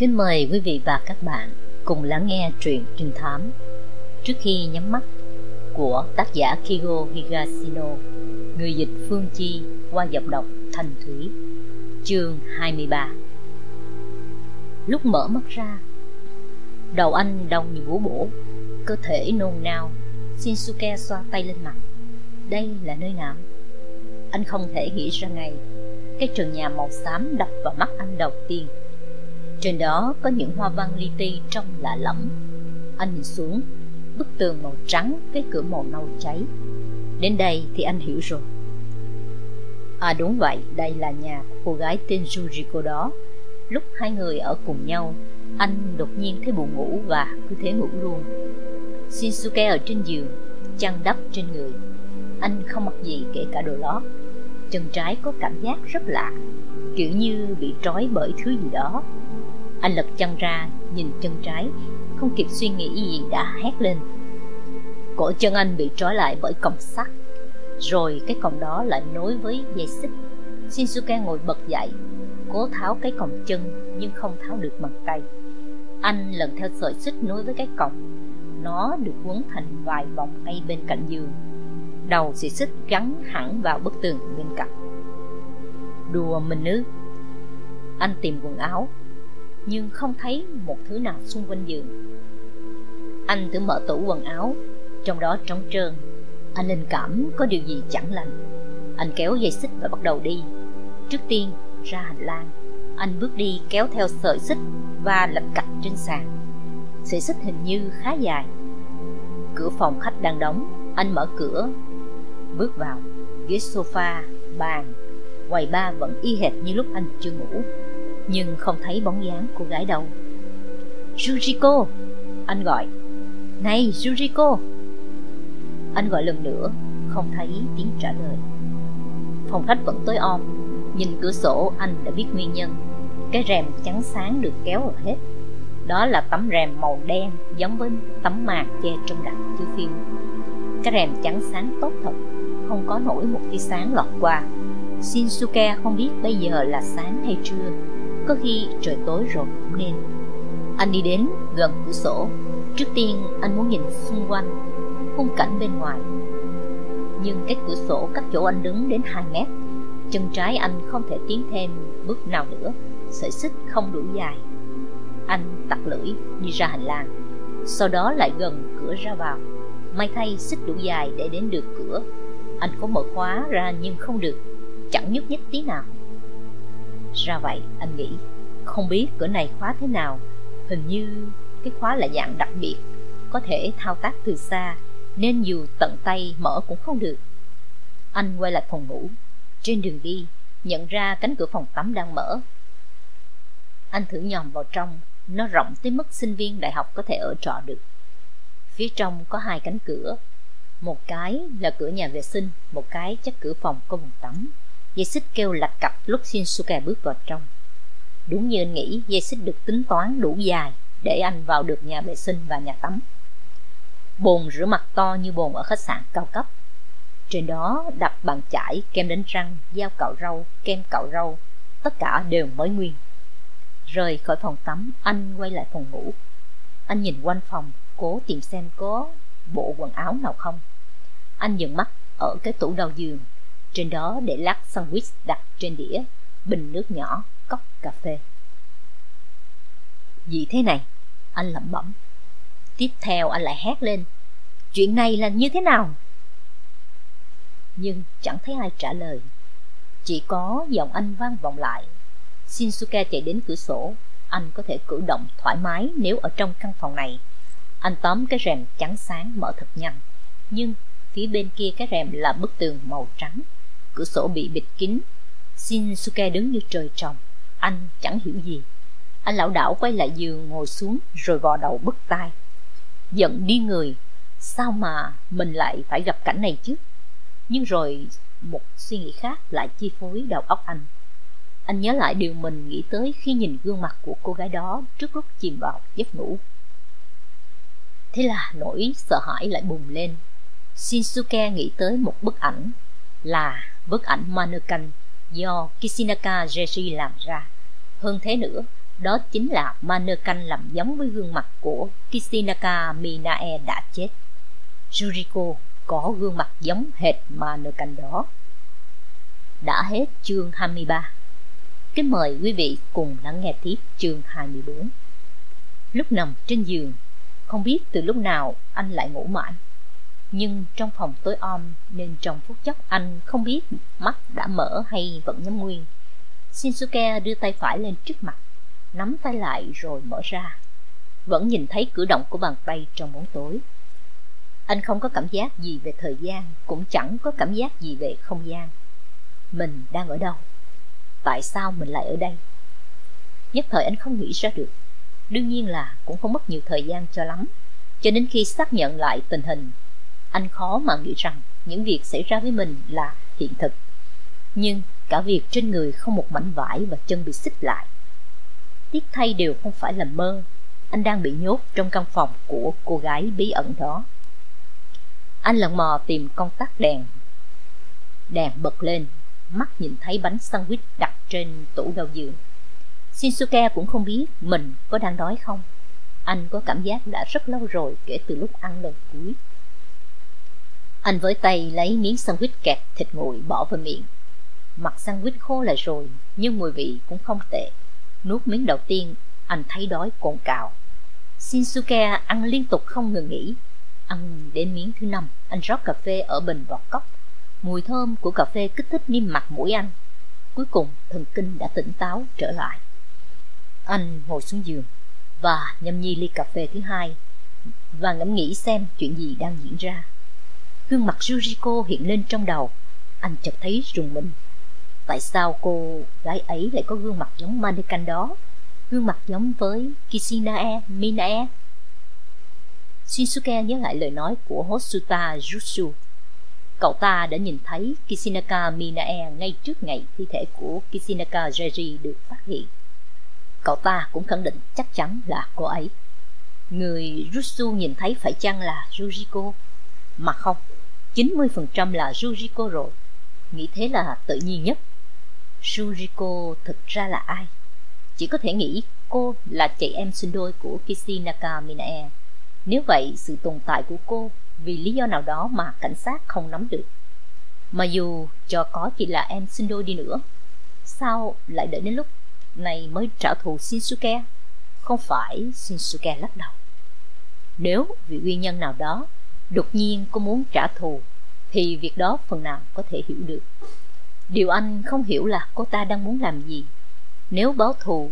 Kính mời quý vị và các bạn cùng lắng nghe truyện trinh thám Trước khi nhắm mắt của tác giả Kigo Higashino, Người dịch Phương Chi qua giọng đọc Thanh Thủy Chương 23 Lúc mở mắt ra, Đầu anh đau như búa bổ, Cơ thể nôn nao, Shinsuke xoa tay lên mặt. Đây là nơi nào? Anh không thể nghĩ ra ngay. Cái trần nhà màu xám đập vào mắt anh đầu tiên trên đó có những hoa văn li ti trông lạ lẫm. Anh nhìn xuống Bức tường màu trắng với cửa màu nâu cháy. Đến đây thì anh hiểu rồi. À đúng vậy, đây là nhà của cô gái tên Yuriko đó. Lúc hai người ở cùng nhau Anh đột nhiên thấy buồn ngủ và cứ thế ngủ luôn. Shinsuke ở trên giường Chăn đắp trên người. Anh không mặc gì kể cả đồ lót. Chân trái có cảm giác rất lạ Kiểu như bị trói bởi thứ gì đó anh lật chân ra, nhìn chân trái, Không kịp suy nghĩ gì, đã hét lên. Cổ chân anh bị trói lại bởi còng sắt, Rồi cái còng đó lại nối với dây xích. Shinsuke ngồi bật dậy, Cố tháo cái còng chân Nhưng không tháo được bằng tay. Anh lần theo sợi xích nối với cái còng, Nó được quấn thành vài vòng ngay bên cạnh giường. Đầu sợi xích gắn hẳn vào bức tường bên cạnh. Đùa mình ư? Anh tìm quần áo nhưng không thấy một thứ nào xung quanh giường. Anh thử mở tủ quần áo, trong đó trống trơn. Anh linh cảm có điều gì chẳng lành. Anh kéo dây xích và bắt đầu đi. Trước tiên, ra hành lang, anh bước đi kéo theo sợi xích và lật cạch trên sàn. Sợi xích hình như khá dài. Cửa phòng khách đang đóng, anh mở cửa. Bước vào, ghế sofa, bàn, quầy ba vẫn y hệt như lúc anh chưa ngủ nhưng không thấy bóng dáng cô gái đâu Yuriko Anh gọi. Này Yuriko Anh gọi lần nữa, Không thấy tiếng trả lời. Phòng khách vẫn tối om Nhìn cửa sổ anh đã biết nguyên nhân. Cái rèm trắng sáng được kéo ở hết. Đó là tấm rèm màu đen Giống với tấm mạc che trong đặt chiếu phim. Cái rèm trắng sáng tốt thật, Không có nổi một tia sáng lọt qua. Shinsuke không biết bây giờ là sáng hay trưa có khi trời tối rồi cũng nên. Anh đi đến gần cửa sổ. Trước tiên, anh muốn nhìn xung quanh, Khung cảnh bên ngoài. Nhưng cái cửa sổ cách chỗ anh đứng đến 2 mét, Chân trái anh không thể tiến thêm bước nào nữa, Sợi xích không đủ dài. Anh tặc lưỡi đi ra hành lang, Sau đó lại gần cửa ra vào. May thay xích đủ dài để đến được cửa. Anh có mở khóa ra nhưng không được, Chẳng nhúc nhích tí nào ra vậy, anh nghĩ, Không biết cửa này khóa thế nào. Hình như cái khóa là dạng đặc biệt, Có thể thao tác từ xa, Nên dù tận tay mở cũng không được. Anh quay lại phòng ngủ. Trên đường đi, Nhận ra cánh cửa phòng tắm đang mở. Anh thử nhòm vào trong, Nó rộng tới mức sinh viên đại học có thể ở trọ được. Phía trong có hai cánh cửa, Một cái là cửa nhà vệ sinh, Một cái chắc cửa phòng có bồn tắm. Dây xích kêu lạch cặp lúc Shinsuke bước vào trong. Đúng như anh nghĩ Dây xích được tính toán đủ dài Để anh vào được nhà vệ sinh và nhà tắm. Bồn rửa mặt to như bồn ở khách sạn cao cấp. Trên đó đặt bàn chải, kem đánh răng, dao cạo râu, kem cạo râu Tất cả đều mới nguyên. Rời khỏi phòng tắm Anh quay lại phòng ngủ. Anh nhìn quanh phòng Cố tìm xem có bộ quần áo nào không. Anh dừng mắt ở cái tủ đầu giường trên đó để lát sandwich đặt trên đĩa Bình nước nhỏ, cốc cà phê. Gì thế này? Anh lẩm bẩm. Tiếp theo anh lại hét lên Chuyện này là như thế nào? Nhưng chẳng thấy ai trả lời. Chỉ có giọng anh vang vọng lại. Shinsuke chạy đến cửa sổ. Anh có thể cử động thoải mái nếu ở trong căn phòng này. Anh tóm cái rèm trắng sáng mở thật nhanh. Nhưng phía bên kia cái rèm là bức tường màu trắng cửa sổ bị bịt kín. Shinsuke đứng như trời trồng. Anh chẳng hiểu gì. Anh lão đảo quay lại giường ngồi xuống rồi vò đầu bứt tai. Giận đi người. Sao mà mình lại phải gặp cảnh này chứ? Nhưng rồi một suy nghĩ khác lại chi phối đầu óc anh. Anh nhớ lại điều mình nghĩ tới khi nhìn gương mặt của cô gái đó trước lúc chìm vào giấc ngủ. Thế là nỗi sợ hãi lại bùng lên. Shinsuke nghĩ tới một bức ảnh là bức ảnh mannequin do Kishinaka Jeji làm ra. Hơn thế nữa, đó chính là mannequin làm giống với gương mặt của Kishinaka Minae đã chết. juriko có gương mặt giống hệt mannequin đó. Đã hết chương 23. Kính mời quý vị cùng lắng nghe tiếp chương 24. Lúc nằm trên giường, không biết từ lúc nào anh lại ngủ mãi. Nhưng trong phòng tối om nên trong phút chốc anh không biết mắt đã mở hay vẫn nhắm nguyên. Shinsuke đưa tay phải lên trước mặt, nắm tay lại rồi mở ra. Vẫn nhìn thấy cử động của bàn tay trong bóng tối. Anh không có cảm giác gì về thời gian, cũng chẳng có cảm giác gì về không gian. Mình đang ở đâu? Tại sao mình lại ở đây? Nhất thời anh không nghĩ ra được. Đương nhiên là cũng không mất nhiều thời gian cho lắm. Cho đến khi xác nhận lại tình hình, anh khó mà nghĩ rằng những việc xảy ra với mình là hiện thực. Nhưng cả việc trên người không một mảnh vải và chân bị xích lại. Tiếc thay đều không phải là mơ, anh đang bị nhốt trong căn phòng của cô gái bí ẩn đó. Anh lần mò tìm con tắt đèn. Đèn bật lên, mắt nhìn thấy bánh sandwich đặt trên tủ đầu giường. Shinsuke cũng không biết mình có đang đói không. Anh có cảm giác đã rất lâu rồi kể từ lúc ăn lần cuối. Anh với tay lấy miếng sandwich kẹp thịt nguội bỏ vào miệng. Mặt sandwich khô lại rồi, nhưng mùi vị cũng không tệ. Nuốt miếng đầu tiên, anh thấy đói cồn cào. Shinsuke ăn liên tục không ngừng nghỉ. Ăn đến miếng thứ năm, anh rót cà phê ở bình bọt cốc. Mùi thơm của cà phê kích thích niêm mặt mũi anh. Cuối cùng, thần kinh đã tỉnh táo trở lại. Anh ngồi xuống giường và nhâm nhi ly cà phê thứ hai và ngẫm nghĩ xem chuyện gì đang diễn ra. Gương mặt Yuriko hiện lên trong đầu. Anh chợt thấy rùng mình. Tại sao cô gái ấy lại có gương mặt giống mannequin đó? Gương mặt giống với Kishinae, Minae. Shinsuke nhớ lại lời nói của Hosuta Jutsu. Cậu ta đã nhìn thấy Kishinaka Minae ngay trước ngày thi thể của Kishinaka Jeji được phát hiện. Cậu ta cũng khẳng định chắc chắn là cô ấy. Người Jutsu nhìn thấy phải chăng là Yuriko? Mà không, 90% là Yuriko rồi. Nghĩ thế là tự nhiên nhất. Yuriko thực ra là ai? Chỉ có thể nghĩ cô là chị em sinh đôi của Kishinaka Minae. Nếu vậy, sự tồn tại của cô vì lý do nào đó mà cảnh sát không nắm được. Mà dù cho có chỉ là em sinh đôi đi nữa, sao lại đợi đến lúc này mới trả thù Shinsuke? Không phải Shinsuke lắc đầu. Nếu vì nguyên nhân nào đó đột nhiên cô muốn trả thù, thì việc đó phần nào có thể hiểu được. Điều anh không hiểu là cô ta đang muốn làm gì. Nếu báo thù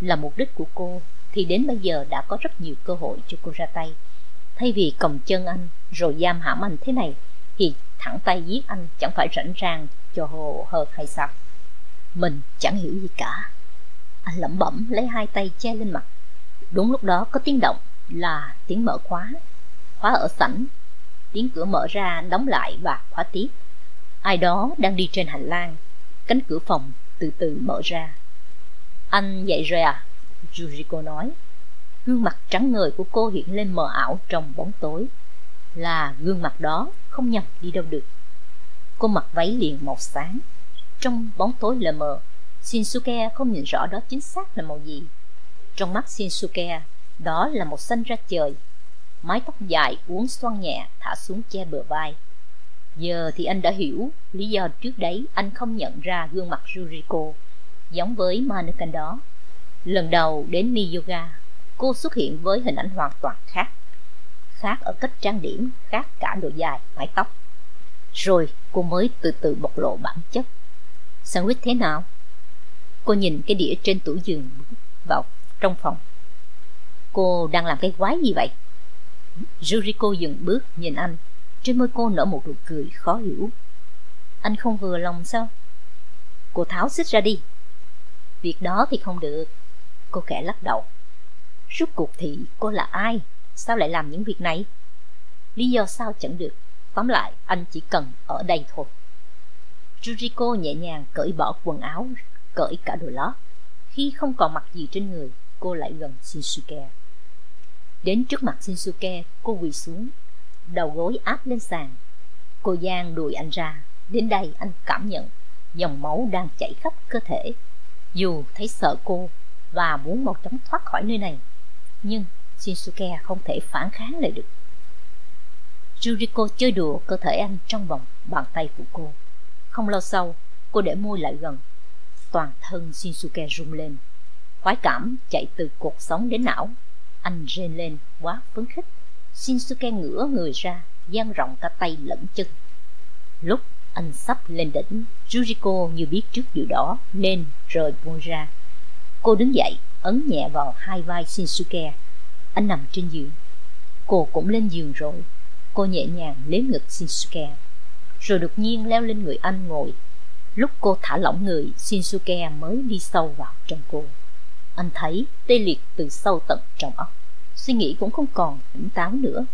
là mục đích của cô, thì đến bây giờ đã có rất nhiều cơ hội cho cô ra tay. Thay vì còng chân anh rồi giam hãm anh thế này, thì thẳng tay giết anh chẳng phải rảnh rang cho hồ hợt hay sao? Mình chẳng hiểu gì cả. Anh lẩm bẩm lấy hai tay che lên mặt. Đúng lúc đó có tiếng động là tiếng mở khóa khóa ở sảnh. Tiếng cửa mở ra, đóng lại và khóa tiếp. Ai đó đang đi trên hành lang. Cánh cửa phòng từ từ mở ra. Anh dậy rồi à? Yuriko nói. Gương mặt trắng ngời của cô hiện lên mờ ảo trong bóng tối. Là gương mặt đó không nhầm đi đâu được. Cô mặc váy liền màu sáng. Trong bóng tối lờ mờ, shinsuke không nhìn rõ đó chính xác là màu gì. Trong mắt shinsuke, đó là màu xanh ra trời mái tóc dài uốn xoăn nhẹ thả xuống che bờ vai. Giờ thì anh đã hiểu lý do trước đấy anh không nhận ra gương mặt Yuriko giống với mannequin đó. Lần đầu đến Mi Yoga, cô xuất hiện với hình ảnh hoàn toàn khác. Khác ở cách trang điểm, khác cả độ dài, mái tóc. Rồi cô mới từ từ bộc lộ bản chất. Sandwich thế nào? Cô nhìn cái đĩa trên tủ giường vào trong phòng. Cô đang làm cái quái gì vậy? Juriko dừng bước, nhìn anh. Trên môi cô nở một nụ cười khó hiểu. Anh không vừa lòng sao? Cô tháo xích ra đi. Việc đó thì không được. Cô khẽ lắc đầu. Rốt cuộc thì cô là ai? Sao lại làm những việc này? Lý do sao chẳng được. Tóm lại, anh chỉ cần ở đây thôi. Juriko nhẹ nhàng cởi bỏ quần áo, Cởi cả đồ lót. Khi không còn mặc gì trên người, Cô lại gần Shinsuke. Đến trước mặt Shinsuke, cô quỳ xuống, đầu gối áp lên sàn. Cô giang đùi anh ra, đến đây anh cảm nhận dòng máu đang chảy khắp cơ thể. Dù thấy sợ cô và muốn mau chóng thoát khỏi nơi này. Nhưng Shinsuke không thể phản kháng lại được. Juriko chơi đùa cơ thể anh trong vòng bàn tay của cô. Không lâu sau, cô để môi lại gần. Toàn thân Shinsuke rung lên. Khoái cảm chạy từ cột sống đến não. Anh rên lên quá phấn khích. Shinsuke ngửa người ra, dang rộng cả tay lẫn chân. Lúc anh sắp lên đỉnh, Juriko như biết trước điều đó nên rời buông ra. Cô đứng dậy, ấn nhẹ vào hai vai Shinsuke. Anh nằm trên giường. Cô cũng lên giường rồi. Cô nhẹ nhàng lấy ngực Shinsuke. Rồi đột nhiên leo lên người anh ngồi. Lúc cô thả lỏng người, Shinsuke mới đi sâu vào trong cô. Anh thấy tê liệt từ sâu tận trong óc. Suy nghĩ cũng không còn tỉnh táo nữa.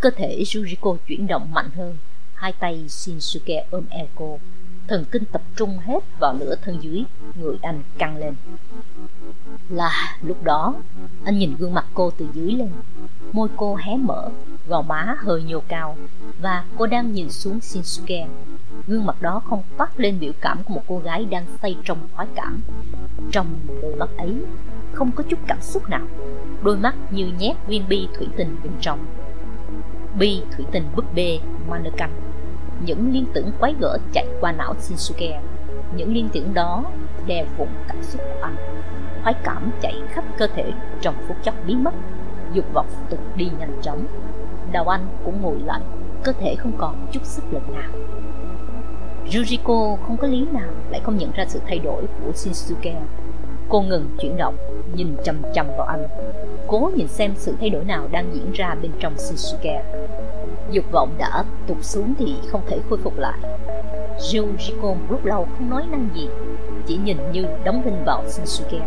Cơ thể Yuriko chuyển động mạnh hơn. Hai tay Shinsuke ôm eo cô. Thần kinh tập trung hết vào nửa thân dưới, người anh căng lên. Là lúc đó, anh nhìn gương mặt cô từ dưới lên. Môi cô hé mở, gò má hơi nhô cao và cô đang nhìn xuống Shinsuke. Gương mặt đó không toát lên biểu cảm của một cô gái đang say trong khoái cảm. Trong đôi mắt ấy, không có chút cảm xúc nào. Đôi mắt như nhét viên bi thủy tinh bên trong. Bi thủy tinh búp bê Mannequin. Những liên tưởng quái gở chạy qua não Shinsuke. Những liên tưởng đó đè vụng cảm xúc của anh. Khoái cảm chạy khắp cơ thể trong phút chốc biến mất. Dục vọng tụt đi nhanh chóng đầu anh cũng ngồi lạnh cơ thể không còn chút sức lực nào Yuriko không có lý nào lại không nhận ra sự thay đổi của Shinsuke cô ngừng chuyển động, nhìn chăm chăm vào anh. Cố nhìn xem sự thay đổi nào đang diễn ra bên trong Shinsuke. Dục vọng đã tụt xuống thì không thể khôi phục lại. Yuriko một lúc lâu không nói năng gì, chỉ nhìn như đóng đinh vào Shinsuke.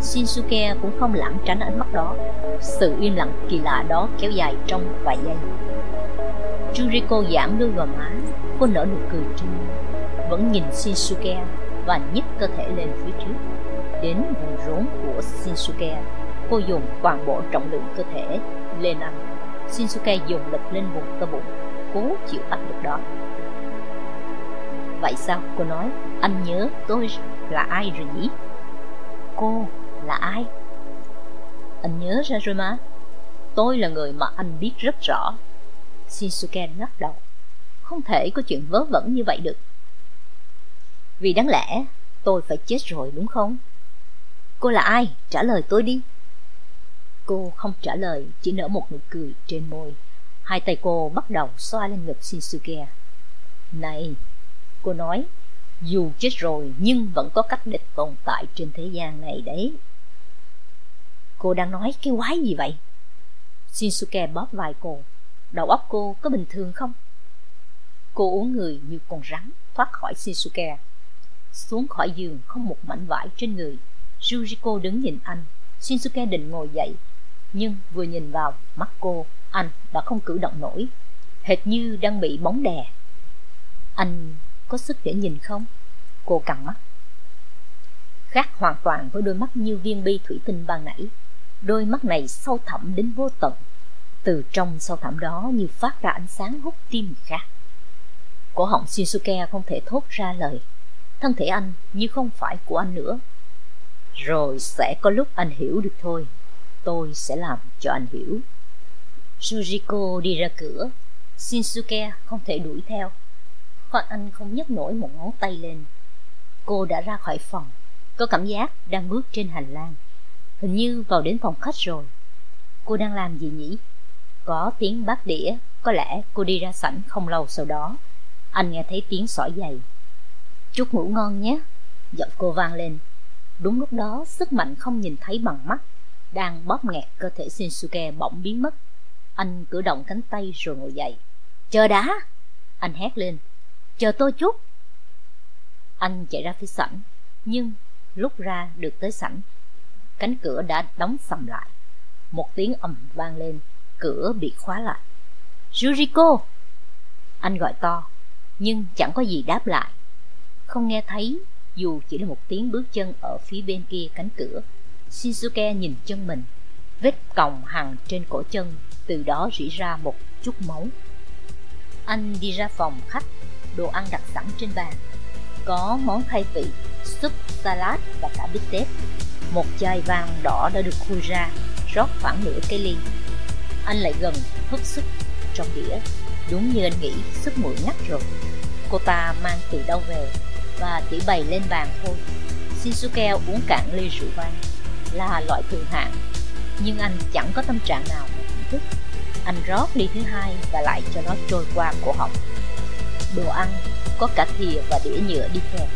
Shinsuke cũng không lãng tránh ánh mắt đó. Sự im lặng kỳ lạ đó kéo dài trong vài giây. Juriko giảm đôi gò má, Cô nở nụ cười trinh Vẫn nhìn Shinsuke Và nhấc cơ thể lên phía trước. Đến vùng rốn của Shinsuke. Cô dùng toàn bộ trọng lượng cơ thể lên anh Shinsuke dùng lực lên vùng cơ bụng, Cố chịu áp lực đó. Vậy sao? Cô nói, Anh nhớ tôi là ai rồi nhỉ? Cô là ai? Anh nhớ ra rồi mà. Tôi là người mà anh biết rất rõ. Shinsuke lắc đầu. Không thể có chuyện vớ vẩn như vậy được. Vì đáng lẽ, tôi phải chết rồi đúng không? Cô là ai? Trả lời tôi đi Cô không trả lời, Chỉ nở một nụ cười trên môi Hai tay cô bắt đầu xoa lên ngực Shinsuke Này, Cô nói, Dù chết rồi nhưng vẫn có cách địch tồn tại trên thế gian này đấy Cô đang nói cái quái gì vậy? Shinsuke bóp vai cô. Đầu óc cô có bình thường không? Cô uống người như con rắn thoát khỏi Shinsuke. Xuống khỏi giường không một mảnh vải trên người. Yuriko đứng nhìn anh. Shinsuke định ngồi dậy. Nhưng vừa nhìn vào mắt cô, anh đã không cử động nổi. Hệt như đang bị bóng đè. Anh có sức để nhìn không? Cô cằn mắt. Khác hoàn toàn với đôi mắt như viên bi thủy tinh ban nãy Đôi mắt này sâu thẳm đến vô tận Từ trong sâu thẳm đó như phát ra ánh sáng hút tim người khác Cổ họng Shinsuke không thể thốt ra lời Thân thể anh như không phải của anh nữa rồi sẽ có lúc anh hiểu được thôi. Tôi sẽ làm cho anh hiểu. Sujiko đi ra cửa. Shinsuke không thể đuổi theo. Hoặc anh không nhấc nổi một ngón tay lên. Cô đã ra khỏi phòng. Có cảm giác đang bước trên hành lang. Hình như vào đến phòng khách rồi. Cô đang làm gì nhỉ? Có tiếng bát đĩa. Có lẽ cô đi ra sảnh không lâu sau đó. Anh nghe thấy tiếng sỏi giày. Chúc ngủ ngon nhé. Giọng cô vang lên. Đúng lúc đó, sức mạnh không nhìn thấy bằng mắt, Đang bóp nghẹt cơ thể Shinsuke bỗng biến mất. Anh cử động cánh tay rồi ngồi dậy. Chờ đã! Anh hét lên. Chờ tôi chút! Anh chạy ra phía sảnh, Nhưng lúc ra được tới sảnh, cánh cửa đã đóng sầm lại. Một tiếng ầm vang lên, cửa bị khóa lại. Juriko! Anh gọi to, nhưng chẳng có gì đáp lại. Không nghe thấy dù chỉ là một tiếng bước chân ở phía bên kia cánh cửa Shinsuke nhìn chân mình vết còng hằn trên cổ chân từ đó rỉ ra một chút máu anh đi ra phòng khách đồ ăn đặt sẵn trên bàn có món khai vị súp salad và cả bít tết Một chai vang đỏ đã được khui ra, rót khoảng nửa cái ly. Anh lại gần hút sức trong đĩa. Đúng như anh nghĩ, sức mũi ngắt rồi. Cô ta mang từ đâu về và chỉ bày lên bàn thôi. Shinsuke uống cạn ly rượu vang là loại thượng hạng, nhưng anh chẳng có tâm trạng nào mà thưởng thức. Anh rót ly thứ hai và lại cho nó trôi qua cổ họng. Đồ ăn có cả thìa và đĩa nhựa đi kèm,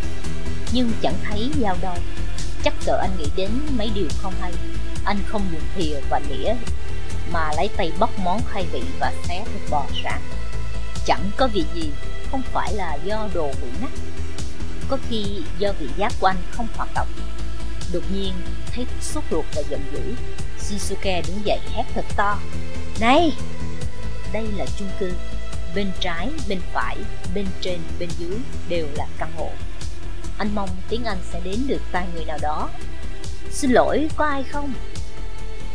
nhưng chẳng thấy dao đâu. Chắc cỡ anh nghĩ đến mấy điều không hay. Anh không dùng thìa và đĩa mà lấy tay bóc món khai vị và xé thịt bò sẵn. Chẳng có vị gì, không phải là do đồ bị nát. Có khi do vị giác của anh không hoạt động. Đột nhiên thấy sốt ruột và giận dữ, Shinsuke đứng dậy hét thật to. Này! Đây là chung cư. Bên trái, bên phải, bên trên, bên dưới đều là căn hộ. Anh mong tiếng Anh sẽ đến được tai người nào đó. Xin lỗi, có ai không?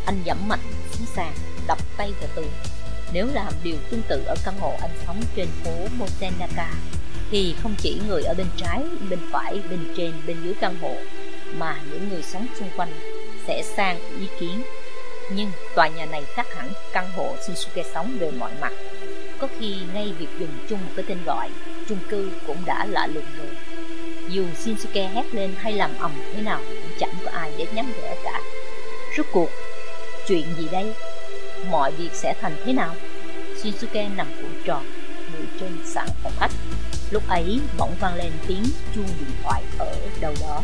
Anh dẫm mạnh xuống sàn, đập tay vào tường. Nếu làm điều tương tự ở căn hộ anh sống trên phố Mosenaka, thì không chỉ người ở bên trái, bên phải, bên trên, bên dưới căn hộ, mà những người sống xung quanh sẽ sang ý kiến. Nhưng tòa nhà này khác hẳn căn hộ Shinsuke sống về mọi mặt. Có khi ngay việc dùng chung một cái tên gọi, chung cư cũng đã lạ lùng rồi. Dù Shinsuke hét lên hay làm ầm thế nào cũng chẳng có ai để nhắm rẽ cả. Rốt cuộc, chuyện gì đây? Mọi việc sẽ thành thế nào? Shinsuke nằm cuộn tròn, người trên sàn phòng khách. Lúc ấy bỗng vang lên tiếng chuông điện thoại ở đâu đó.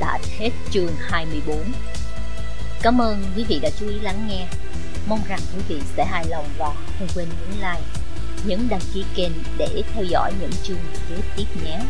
Đã hết chương 24. Cảm ơn quý vị đã chú ý lắng nghe. Mong rằng quý vị sẽ hài lòng và không quên nhấn like, nhấn đăng ký kênh để theo dõi những chương kế tiếp nhé.